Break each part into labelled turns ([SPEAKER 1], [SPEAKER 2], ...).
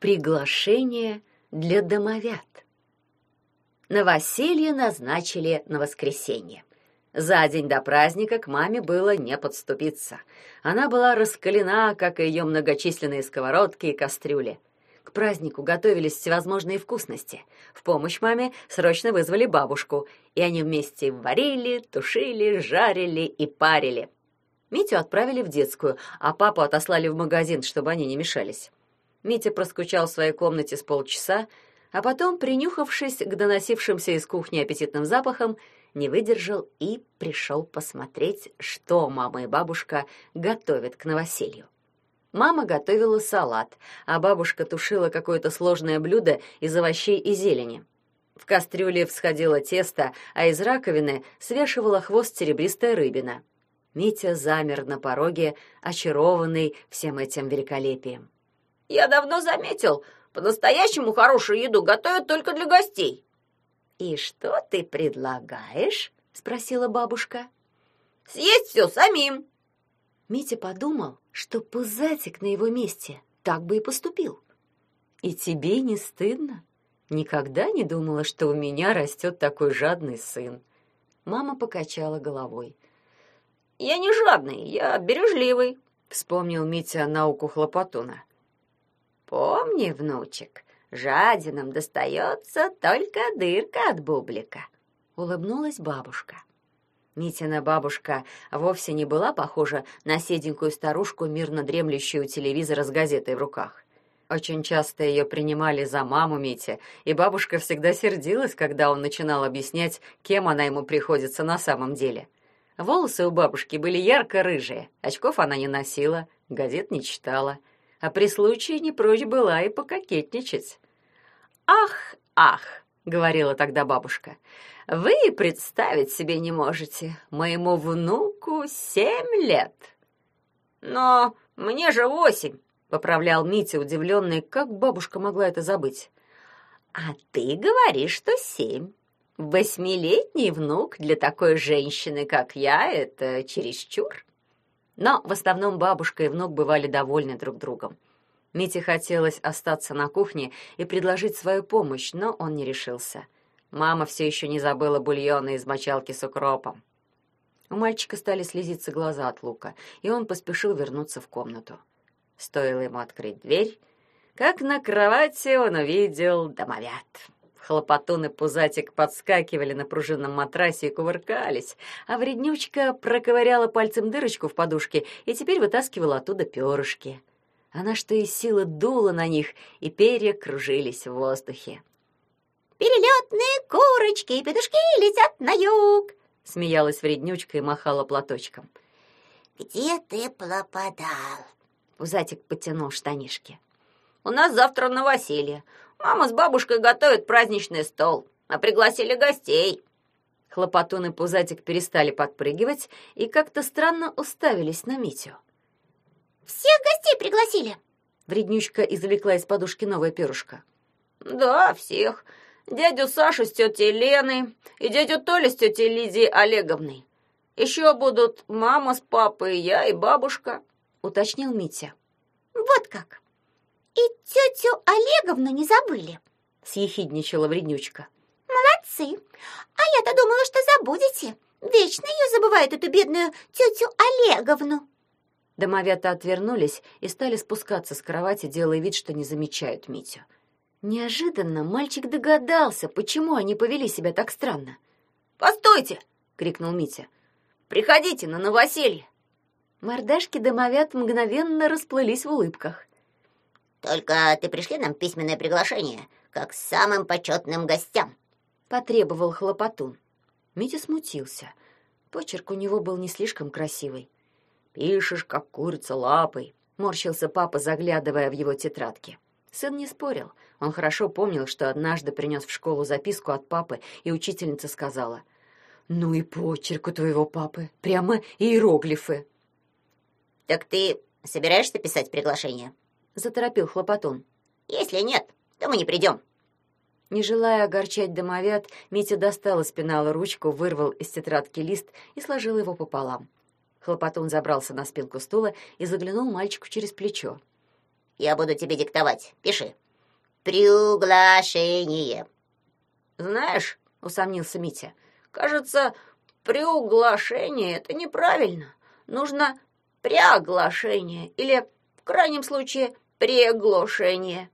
[SPEAKER 1] Приглашение для домовят. Новоселье назначили на воскресенье. За день до праздника к маме было не подступиться. Она была раскалена, как и ее многочисленные сковородки и кастрюли. К празднику готовились всевозможные вкусности. В помощь маме срочно вызвали бабушку, и они вместе варили, тушили, жарили и парили. Митю отправили в детскую, а папу отослали в магазин, чтобы они не мешались. Митя проскучал в своей комнате с полчаса, а потом, принюхавшись к доносившимся из кухни аппетитным запахам, не выдержал и пришел посмотреть, что мама и бабушка готовят к новоселью. Мама готовила салат, а бабушка тушила какое-то сложное блюдо из овощей и зелени. В кастрюле всходило тесто, а из раковины свешивала хвост серебристая рыбина. Митя замер на пороге, очарованный всем этим великолепием.
[SPEAKER 2] «Я давно заметил, по-настоящему хорошую еду готовят только для гостей».
[SPEAKER 1] «И что ты предлагаешь?» — спросила бабушка.
[SPEAKER 2] «Съесть все самим».
[SPEAKER 1] Митя подумал, что пузатик на его месте так бы и поступил. «И тебе не стыдно? Никогда не думала, что у меня растет такой жадный сын». Мама покачала головой.
[SPEAKER 2] «Я не жадный, я бережливый», —
[SPEAKER 1] вспомнил Митя науку Хлопотуна. «Помни, внучек, жадинам достается только дырка от бублика», — улыбнулась бабушка. Митина бабушка вовсе не была похожа на седенькую старушку, мирно дремлющую у телевизора с газетой в руках. Очень часто ее принимали за маму Мити, и бабушка всегда сердилась, когда он начинал объяснять, кем она ему приходится на самом деле. Волосы у бабушки были ярко-рыжие, очков она не носила, газет не читала — а при случае не прочь была и пококетничать. «Ах, ах!» — говорила тогда бабушка. «Вы представить себе не можете, моему внуку семь лет».
[SPEAKER 2] «Но мне же восемь!»
[SPEAKER 1] — поправлял Митя, удивленный, как бабушка могла это забыть. «А ты говоришь, что семь. Восьмилетний внук для такой женщины, как я, это чересчур». Но в основном бабушка и внук бывали довольны друг другом. Мите хотелось остаться на кухне и предложить свою помощь, но он не решился. Мама все еще не забыла бульона из мочалки с укропом. У мальчика стали слезиться глаза от лука, и он поспешил вернуться в комнату. Стоило ему открыть дверь, как на кровати он увидел домовят. Хлопотун и Пузатик подскакивали на пружинном матрасе и кувыркались, а вреднючка проковыряла пальцем дырочку в подушке и теперь вытаскивала оттуда перышки. Она что из силы дула на них, и перья кружились в воздухе.
[SPEAKER 3] «Перелетные курочки и петушки летят на юг!»
[SPEAKER 1] Смеялась вреднючка и махала платочком.
[SPEAKER 3] «Где ты пропадал?»
[SPEAKER 1] Пузатик потянул штанишки.
[SPEAKER 2] «У нас завтра новоселье. Мама с бабушкой готовят праздничный стол, а пригласили гостей».
[SPEAKER 1] Хлопотун и Пузатик перестали подпрыгивать и как-то странно уставились на Митю.
[SPEAKER 3] «Всех гостей пригласили?»
[SPEAKER 1] Вреднючка извлекла из подушки новое перышко.
[SPEAKER 2] «Да, всех. Дядю Сашу с тетей Леной и дядю Толю с тетей Лидией Олеговной. Еще будут мама с папой, я и бабушка», — уточнил Митя.
[SPEAKER 3] «Вот как!» И тетю Олеговну не забыли,
[SPEAKER 1] съехидничала вреднючка.
[SPEAKER 3] Молодцы. А я-то думала, что забудете. Вечно ее забывают эту бедную тетю Олеговну.
[SPEAKER 1] Домовята отвернулись и стали спускаться с кровати, делая вид, что не замечают Митю. Неожиданно мальчик догадался, почему они повели себя так странно.
[SPEAKER 2] «Постойте!» — крикнул Митя. «Приходите на новоселье!»
[SPEAKER 1] Мордашки домовят мгновенно расплылись в улыбках.
[SPEAKER 3] Только ты пришли нам письменное приглашение, как самым почетным гостям», —
[SPEAKER 1] потребовал хлопотун. Митя смутился. Почерк у него был не слишком красивый. «Пишешь, как курица лапой», — морщился папа, заглядывая в его тетрадки. Сын не спорил. Он хорошо помнил, что однажды принес в школу записку от папы, и учительница сказала, «Ну и почерк у твоего папы, прямо иероглифы».
[SPEAKER 3] «Так ты собираешься писать приглашение?»
[SPEAKER 1] — заторопил хлопотун.
[SPEAKER 3] «Если нет, то мы не придем».
[SPEAKER 1] Не желая огорчать домовят, Митя достал из пенала ручку, вырвал из тетрадки лист и сложил его пополам. Хлопотун забрался на спинку стула и заглянул мальчику через плечо.
[SPEAKER 3] «Я буду тебе диктовать. Пиши. приуглашение.
[SPEAKER 1] Знаешь, усомнился Митя, кажется, приуглашение это неправильно. Нужно приоглашение или, крайнем случае, приглашение.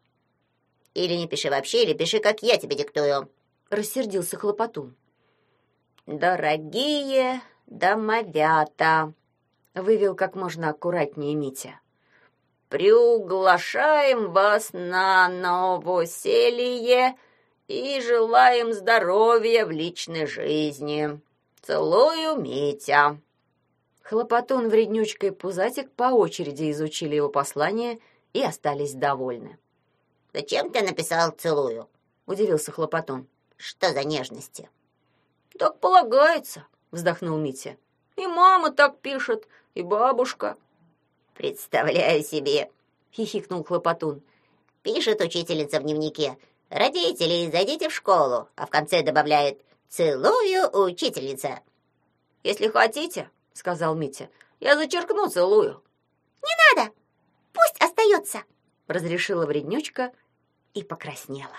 [SPEAKER 3] Или не пиши вообще, или пиши, как я тебе диктую.
[SPEAKER 4] Рассердился Хлопотун.
[SPEAKER 1] Дорогие домовята,
[SPEAKER 4] вывел как можно аккуратнее Митя.
[SPEAKER 1] Приуглашаем вас на новоселье и желаем здоровья в личной жизни. Целую, Митя.
[SPEAKER 4] Хлопотун, вреднючка и Пузатик по очереди изучили его послание и остались довольны.
[SPEAKER 3] «Зачем ты написал «целую»?»
[SPEAKER 4] — удивился Хлопотун.
[SPEAKER 3] «Что за нежности?»
[SPEAKER 1] «Так полагается», — вздохнул Митя. «И мама так пишет, и бабушка».
[SPEAKER 3] «Представляю себе», —
[SPEAKER 4] хихикнул Хлопотун.
[SPEAKER 3] «Пишет учительница в дневнике. Родители, зайдите в школу», а в конце добавляет «Целую, учительница».
[SPEAKER 1] «Если хотите», — сказал Митя, — «я зачеркну целую».
[SPEAKER 3] «Не надо, пусть остается», —
[SPEAKER 4] разрешила вреднючка и покраснела.